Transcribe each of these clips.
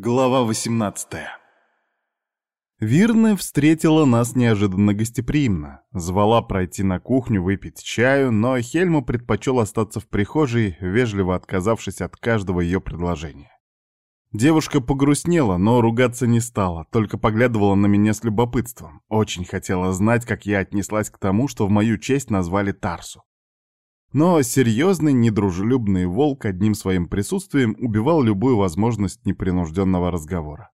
Глава 18 Вирна встретила нас неожиданно гостеприимно. Звала пройти на кухню выпить чаю, но Хельму предпочел остаться в прихожей, вежливо отказавшись от каждого ее предложения. Девушка погрустнела, но ругаться не стала, только поглядывала на меня с любопытством. Очень хотела знать, как я отнеслась к тому, что в мою честь назвали Тарсу. Но серьезный, недружелюбный волк одним своим присутствием убивал любую возможность непринужденного разговора.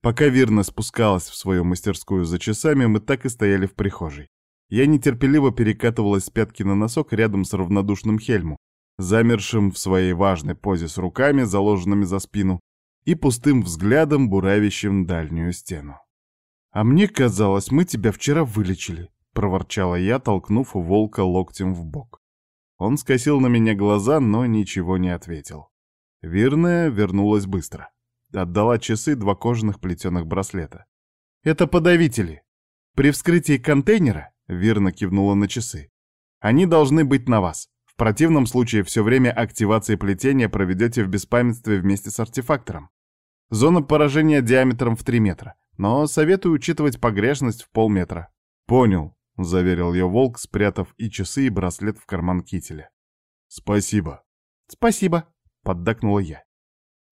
Пока Вирна спускалась в свою мастерскую за часами, мы так и стояли в прихожей. Я нетерпеливо перекатывалась с пятки на носок рядом с равнодушным Хельму, замершим в своей важной позе с руками, заложенными за спину, и пустым взглядом, буравящим дальнюю стену. «А мне казалось, мы тебя вчера вылечили», — проворчала я, толкнув волка локтем в бок. Он скосил на меня глаза, но ничего не ответил. Вирная вернулась быстро. Отдала часы два кожаных плетеных браслета. «Это подавители. При вскрытии контейнера, — Вирна кивнула на часы, — они должны быть на вас. В противном случае все время активации плетения проведете в беспамятстве вместе с артефактором. Зона поражения диаметром в 3 метра, но советую учитывать погрешность в полметра». «Понял», — заверил ее волк, спрятав и часы, и браслет в карман кителя. «Спасибо». «Спасибо», — поддакнула я.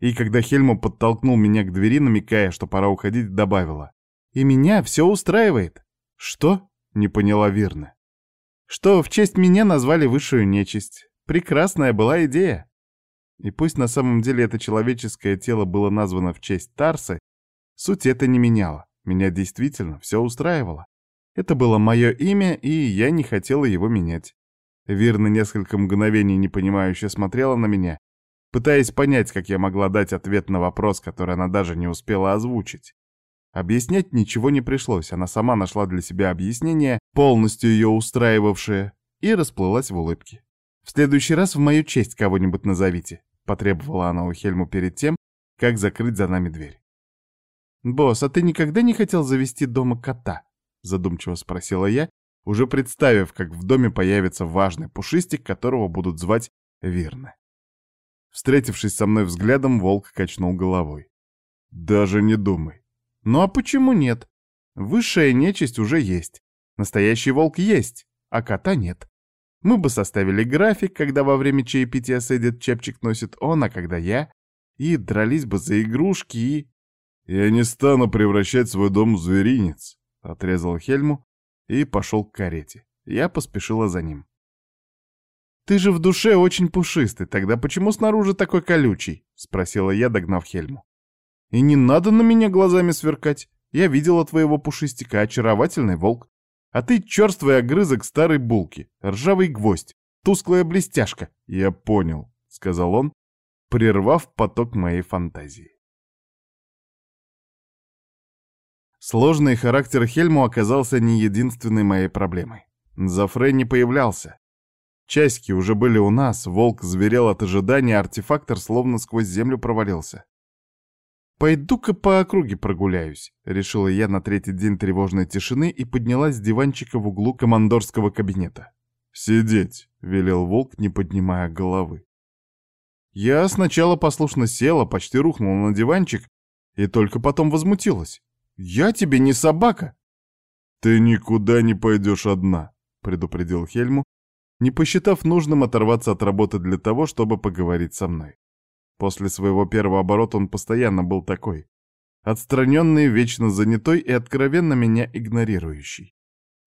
И когда Хельму подтолкнул меня к двери, намекая, что пора уходить, добавила. «И меня все устраивает». «Что?» — не поняла Вирна. «Что в честь меня назвали высшую нечисть. Прекрасная была идея». И пусть на самом деле это человеческое тело было названо в честь Тарсы, суть это не меняло. Меня действительно все устраивало. Это было мое имя, и я не хотела его менять. Вирна несколько мгновений непонимающе смотрела на меня, пытаясь понять, как я могла дать ответ на вопрос, который она даже не успела озвучить. Объяснять ничего не пришлось, она сама нашла для себя объяснение, полностью ее устраивавшее, и расплылась в улыбке. «В следующий раз в мою честь кого-нибудь назовите», — потребовала она у Хельму перед тем, как закрыть за нами дверь. «Босс, а ты никогда не хотел завести дома кота?» Задумчиво спросила я, уже представив, как в доме появится важный пушистик, которого будут звать Верно. Встретившись со мной взглядом, волк качнул головой. «Даже не думай». «Ну а почему нет? Высшая нечисть уже есть. Настоящий волк есть, а кота нет. Мы бы составили график, когда во время чаепития сидит чепчик носит он, а когда я, и дрались бы за игрушки и...» «Я не стану превращать свой дом в зверинец», Отрезал Хельму и пошел к карете. Я поспешила за ним. «Ты же в душе очень пушистый, тогда почему снаружи такой колючий?» — спросила я, догнав Хельму. «И не надо на меня глазами сверкать. Я видела твоего пушистика, очаровательный волк. А ты черствый огрызок старой булки, ржавый гвоздь, тусклая блестяшка». «Я понял», — сказал он, прервав поток моей фантазии. Сложный характер Хельму оказался не единственной моей проблемой. Зафрей не появлялся. Часики уже были у нас, волк зверел от ожидания, артефактор словно сквозь землю провалился. «Пойду-ка по округе прогуляюсь», — решила я на третий день тревожной тишины и поднялась с диванчика в углу командорского кабинета. «Сидеть», — велел волк, не поднимая головы. Я сначала послушно села, почти рухнула на диванчик, и только потом возмутилась. «Я тебе не собака!» «Ты никуда не пойдешь одна», — предупредил Хельму, не посчитав нужным оторваться от работы для того, чтобы поговорить со мной. После своего первого оборота он постоянно был такой. Отстраненный, вечно занятой и откровенно меня игнорирующий.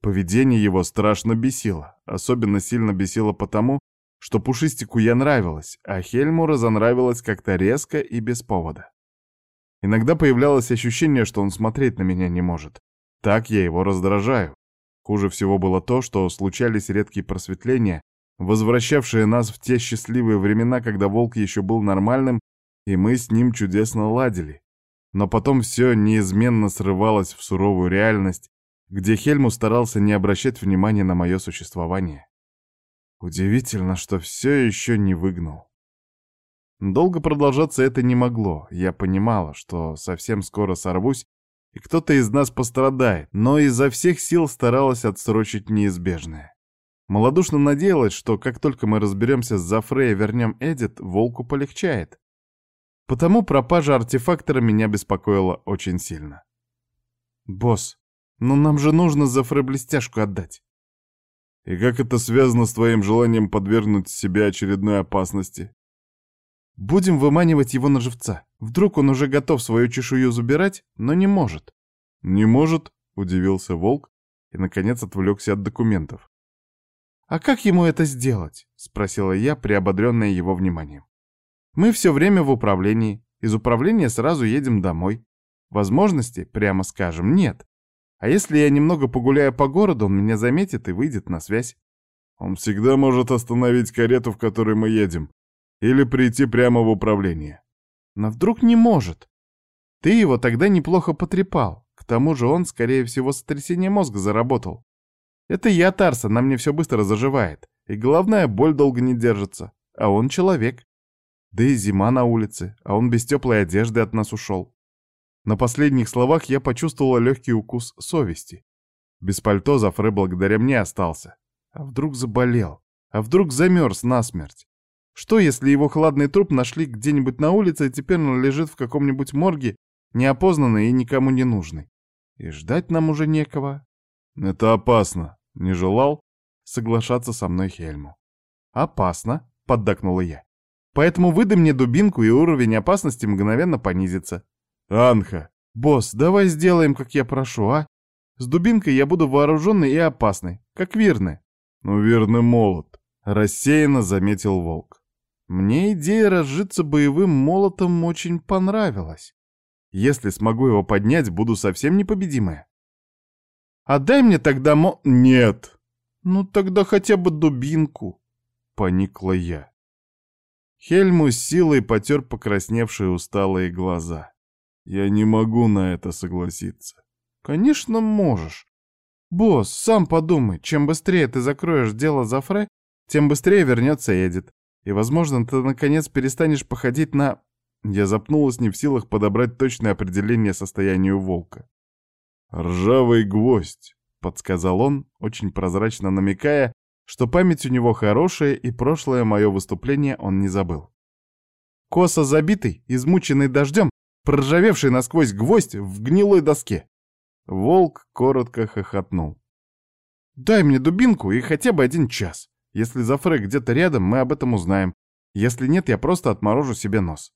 Поведение его страшно бесило, особенно сильно бесило потому, что Пушистику я нравилась, а Хельму разонравилась как-то резко и без повода. Иногда появлялось ощущение, что он смотреть на меня не может. Так я его раздражаю. Хуже всего было то, что случались редкие просветления, возвращавшие нас в те счастливые времена, когда волк еще был нормальным, и мы с ним чудесно ладили. Но потом все неизменно срывалось в суровую реальность, где Хельму старался не обращать внимания на мое существование. Удивительно, что все еще не выгнал. Долго продолжаться это не могло. Я понимала, что совсем скоро сорвусь, и кто-то из нас пострадает, но изо всех сил старалась отсрочить неизбежное. Молодушно надеялась, что как только мы разберемся с Зафре и вернем Эдит, волку полегчает. Потому пропажа артефактора меня беспокоила очень сильно. «Босс, ну нам же нужно за блестяшку отдать». «И как это связано с твоим желанием подвергнуть себя очередной опасности?» «Будем выманивать его на живца. Вдруг он уже готов свою чешую забирать, но не может». «Не может?» — удивился волк и, наконец, отвлекся от документов. «А как ему это сделать?» — спросила я, приободренная его вниманием. «Мы все время в управлении. Из управления сразу едем домой. Возможности, прямо скажем, нет. А если я немного погуляю по городу, он меня заметит и выйдет на связь. Он всегда может остановить карету, в которой мы едем, или прийти прямо в управление. Но вдруг не может. Ты его тогда неплохо потрепал. К тому же он, скорее всего, сотрясение мозга заработал. Это я, Тарса, на мне все быстро заживает. И головная боль долго не держится. А он человек. Да и зима на улице, а он без теплой одежды от нас ушел. На последних словах я почувствовала легкий укус совести. Без пальто Зафре благодаря мне остался. А вдруг заболел? А вдруг замерз насмерть? Что, если его хладный труп нашли где-нибудь на улице, и теперь он лежит в каком-нибудь морге, неопознанный и никому не нужный? И ждать нам уже некого. Это опасно. Не желал соглашаться со мной Хельму. Опасно, поддакнула я. Поэтому выдай мне дубинку, и уровень опасности мгновенно понизится. Анха. Босс, давай сделаем, как я прошу, а? С дубинкой я буду вооруженный и опасный, как Вирны. Ну, Вирны молот. Рассеянно заметил волк. Мне идея разжиться боевым молотом очень понравилась. Если смогу его поднять, буду совсем непобедимая. Отдай мне тогда мо... Нет. Ну тогда хотя бы дубинку. Поникла я. Хельму с силой потер покрасневшие усталые глаза. Я не могу на это согласиться. Конечно, можешь. Босс, сам подумай, чем быстрее ты закроешь дело за Фре, тем быстрее вернется Эдит. И, возможно, ты наконец перестанешь походить на... Я запнулась не в силах подобрать точное определение состоянию волка. «Ржавый гвоздь», — подсказал он, очень прозрачно намекая, что память у него хорошая, и прошлое мое выступление он не забыл. Косо забитый, измученный дождем, проржавевший насквозь гвоздь в гнилой доске. Волк коротко хохотнул. «Дай мне дубинку и хотя бы один час. Если Зафре где-то рядом, мы об этом узнаем. Если нет, я просто отморожу себе нос».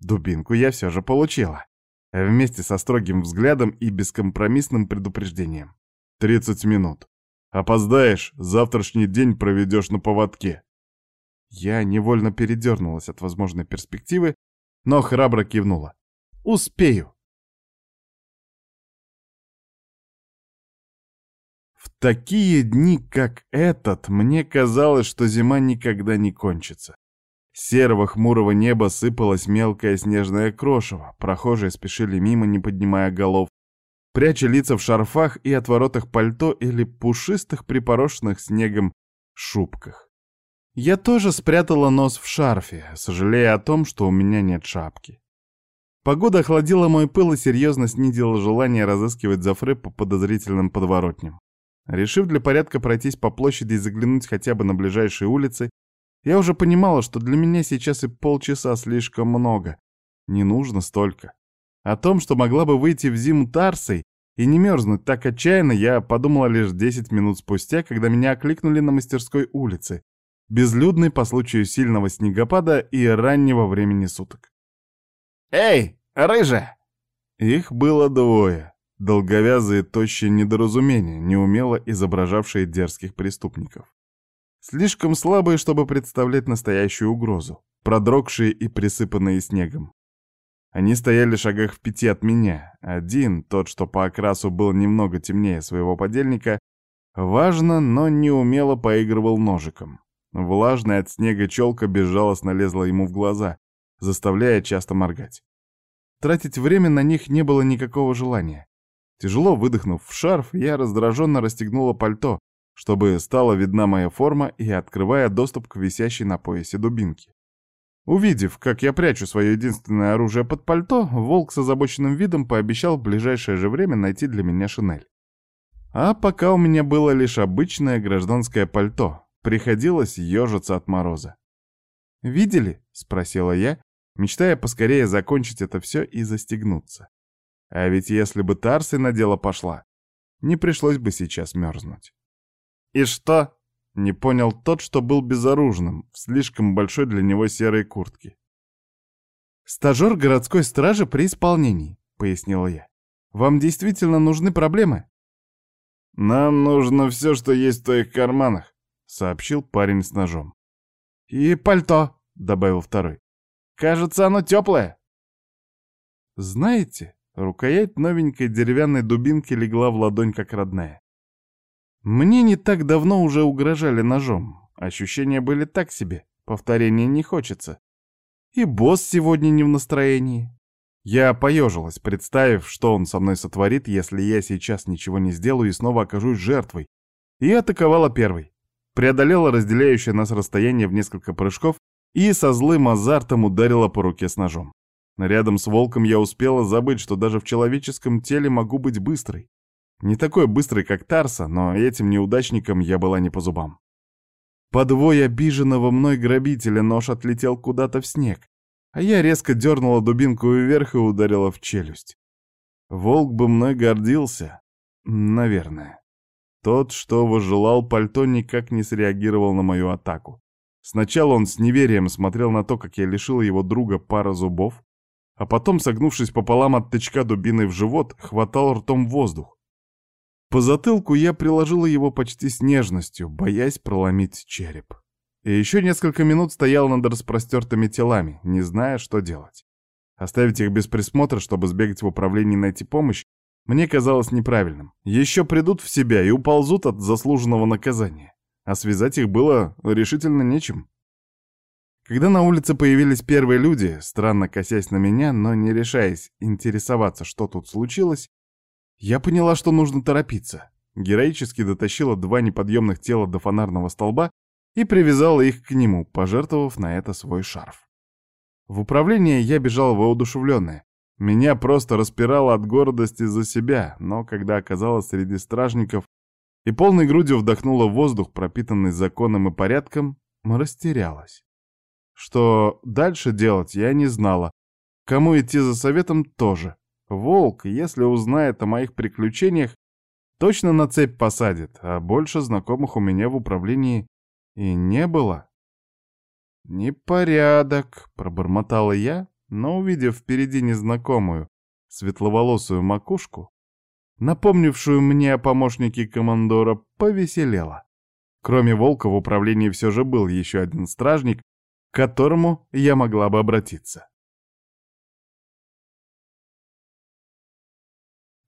Дубинку я все же получила. Вместе со строгим взглядом и бескомпромиссным предупреждением. «Тридцать минут. Опоздаешь, завтрашний день проведешь на поводке». Я невольно передернулась от возможной перспективы, но храбро кивнула. Успею. Такие дни, как этот, мне казалось, что зима никогда не кончится. Серого хмурого неба сыпалась мелкое снежное крошево, прохожие спешили мимо, не поднимая голов, пряча лица в шарфах и отворотах пальто или пушистых припорошенных снегом шубках. Я тоже спрятала нос в шарфе, сожалея о том, что у меня нет шапки. Погода охладила мой пыл и серьезно снизила желание разыскивать Зафре по подозрительным подворотням. Решив для порядка пройтись по площади и заглянуть хотя бы на ближайшие улицы, я уже понимала, что для меня сейчас и полчаса слишком много. Не нужно столько. О том, что могла бы выйти в зиму Тарсой и не мерзнуть так отчаянно, я подумала лишь 10 минут спустя, когда меня окликнули на мастерской улице, безлюдной по случаю сильного снегопада и раннего времени суток. «Эй, рыжая!» Их было двое. Долговязые, тощие недоразумения, неумело изображавшие дерзких преступников. Слишком слабые, чтобы представлять настоящую угрозу, продрогшие и присыпанные снегом. Они стояли шагах в пяти от меня. Один, тот, что по окрасу был немного темнее своего подельника, важно, но неумело поигрывал ножиком. Влажная от снега челка безжалостно лезла ему в глаза, заставляя часто моргать. Тратить время на них не было никакого желания. Тяжело выдохнув в шарф, я раздраженно расстегнула пальто, чтобы стала видна моя форма и открывая доступ к висящей на поясе дубинке. Увидев, как я прячу свое единственное оружие под пальто, волк с озабоченным видом пообещал в ближайшее же время найти для меня шинель. А пока у меня было лишь обычное гражданское пальто, приходилось ежиться от мороза. «Видели?» — спросила я, мечтая поскорее закончить это все и застегнуться. А ведь если бы Тарси на дело пошла, не пришлось бы сейчас мерзнуть. «И что?» — не понял тот, что был безоружным, в слишком большой для него серой куртке. «Стажер городской стражи при исполнении», — пояснила я. «Вам действительно нужны проблемы?» «Нам нужно все, что есть в твоих карманах», — сообщил парень с ножом. «И пальто», — добавил второй. «Кажется, оно теплое». «Знаете, рукоять новенькой деревянной дубинки легла в ладонь как родная. Мне не так давно уже угрожали ножом. Ощущения были так себе, повторения не хочется. И босс сегодня не в настроении. Я поежилась, представив, что он со мной сотворит, если я сейчас ничего не сделаю и снова окажусь жертвой. И атаковала первой. Преодолела разделяющее нас расстояние в несколько прыжков и со злым азартом ударила по руке с ножом. Рядом с волком я успела забыть, что даже в человеческом теле могу быть быстрой. Не такой быстрой, как Тарса, но этим неудачником я была не по зубам. Подвой обиженного мной грабителя нож отлетел куда-то в снег, а я резко дернула дубинку вверх и ударила в челюсть. Волк бы мной гордился, наверное. Тот, что возжелал пальто, никак не среагировал на мою атаку. Сначала он с неверием смотрел на то, как я лишила его друга пара зубов, а потом, согнувшись пополам от тычка дубиной в живот, хватал ртом воздух. По затылку я приложила его почти с нежностью, боясь проломить череп. И еще несколько минут стоял над распростертыми телами, не зная, что делать. Оставить их без присмотра, чтобы сбегать в управление и найти помощь, мне казалось неправильным. Еще придут в себя и уползут от заслуженного наказания. А связать их было решительно нечем. Когда на улице появились первые люди, странно косясь на меня, но не решаясь интересоваться, что тут случилось, я поняла, что нужно торопиться. Героически дотащила два неподъемных тела до фонарного столба и привязала их к нему, пожертвовав на это свой шарф. В управление я бежал воодушевленная. Меня просто распирало от гордости за себя, но когда оказалась среди стражников и полной грудью вдохнула воздух, пропитанный законом и порядком, растерялась. Что дальше делать, я не знала. Кому идти за советом тоже. Волк, если узнает о моих приключениях, точно на цепь посадит, а больше знакомых у меня в управлении и не было. «Непорядок», — пробормотала я, но, увидев впереди незнакомую, светловолосую макушку, напомнившую мне о помощнике командора, повеселела. Кроме волка в управлении все же был еще один стражник, к которому я могла бы обратиться.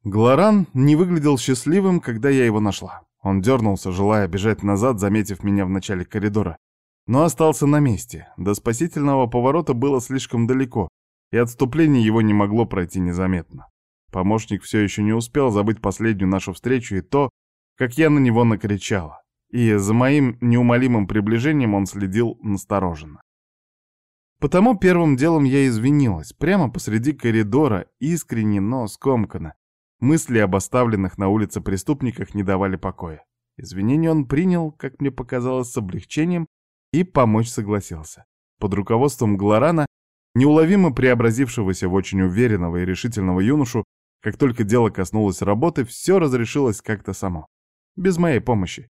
Глоран не выглядел счастливым, когда я его нашла. Он дернулся, желая бежать назад, заметив меня в начале коридора. Но остался на месте. До спасительного поворота было слишком далеко, и отступление его не могло пройти незаметно. Помощник все еще не успел забыть последнюю нашу встречу и то, как я на него накричала. И за моим неумолимым приближением он следил настороженно. Потому первым делом я извинилась, прямо посреди коридора, искренне, но скомканно, Мысли об оставленных на улице преступниках не давали покоя. Извинения он принял, как мне показалось, с облегчением и помочь согласился. Под руководством Глорана, неуловимо преобразившегося в очень уверенного и решительного юношу, как только дело коснулось работы, все разрешилось как-то само. Без моей помощи.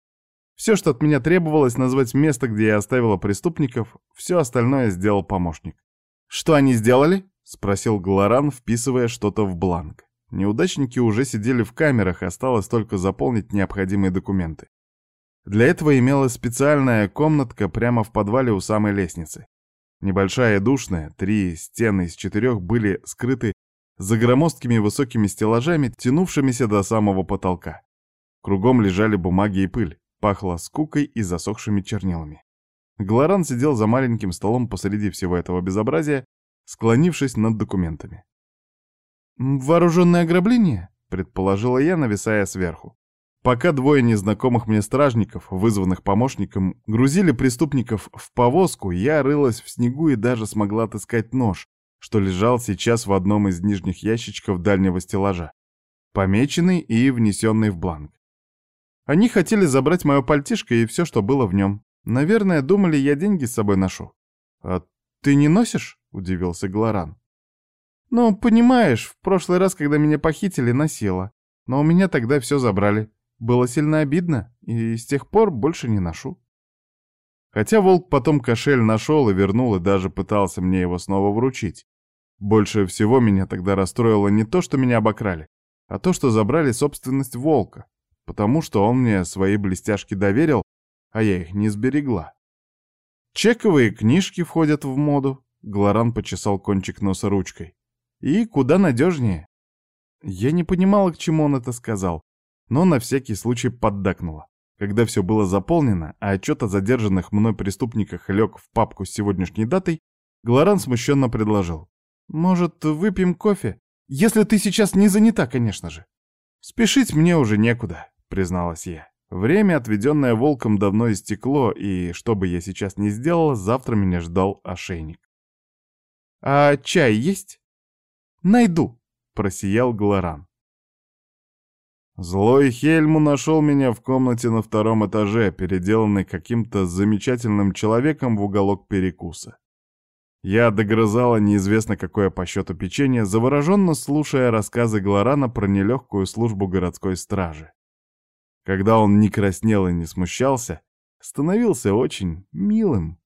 Все, что от меня требовалось, назвать место, где я оставила преступников, все остальное сделал помощник. «Что они сделали?» — спросил Глоран, вписывая что-то в бланк. Неудачники уже сидели в камерах, осталось только заполнить необходимые документы. Для этого имелась специальная комнатка прямо в подвале у самой лестницы. Небольшая и душная, три стены из четырех были скрыты за громоздкими высокими стеллажами, тянувшимися до самого потолка. Кругом лежали бумаги и пыль, пахло скукой и засохшими чернилами. Глоран сидел за маленьким столом посреди всего этого безобразия, склонившись над документами. «Вооруженное ограбление?» — предположила я, нависая сверху. Пока двое незнакомых мне стражников, вызванных помощником, грузили преступников в повозку, я рылась в снегу и даже смогла отыскать нож, что лежал сейчас в одном из нижних ящичков дальнего стеллажа, помеченный и внесенный в бланк. Они хотели забрать мое пальтишко и все, что было в нем. Наверное, думали, я деньги с собой ношу. «А ты не носишь?» — удивился Глоран. «Ну, понимаешь, в прошлый раз, когда меня похитили, носила. Но у меня тогда все забрали. Было сильно обидно, и с тех пор больше не ношу». Хотя волк потом кошель нашел и вернул, и даже пытался мне его снова вручить. Больше всего меня тогда расстроило не то, что меня обокрали, а то, что забрали собственность волка, потому что он мне свои блестяшки доверил, а я их не сберегла. Чековые книжки входят в моду, Глоран почесал кончик носа ручкой. И куда надежнее. Я не понимала, к чему он это сказал, но на всякий случай поддакнула. Когда все было заполнено, а отчет о задержанных мной преступниках лег в папку с сегодняшней датой, Глоран смущенно предложил. «Может, выпьем кофе? Если ты сейчас не занята, конечно же». «Спешить мне уже некуда», — призналась я. Время, отведенное волком, давно истекло, и, что бы я сейчас ни сделала, завтра меня ждал ошейник. «А чай есть?» «Найду», — просиял Глоран. Злой Хельму нашел меня в комнате на втором этаже, переделанной каким-то замечательным человеком в уголок перекуса. Я догрызала неизвестно какое по счету печенье, завороженно слушая рассказы Глорана про нелегкую службу городской стражи. Когда он не краснел и не смущался, становился очень милым.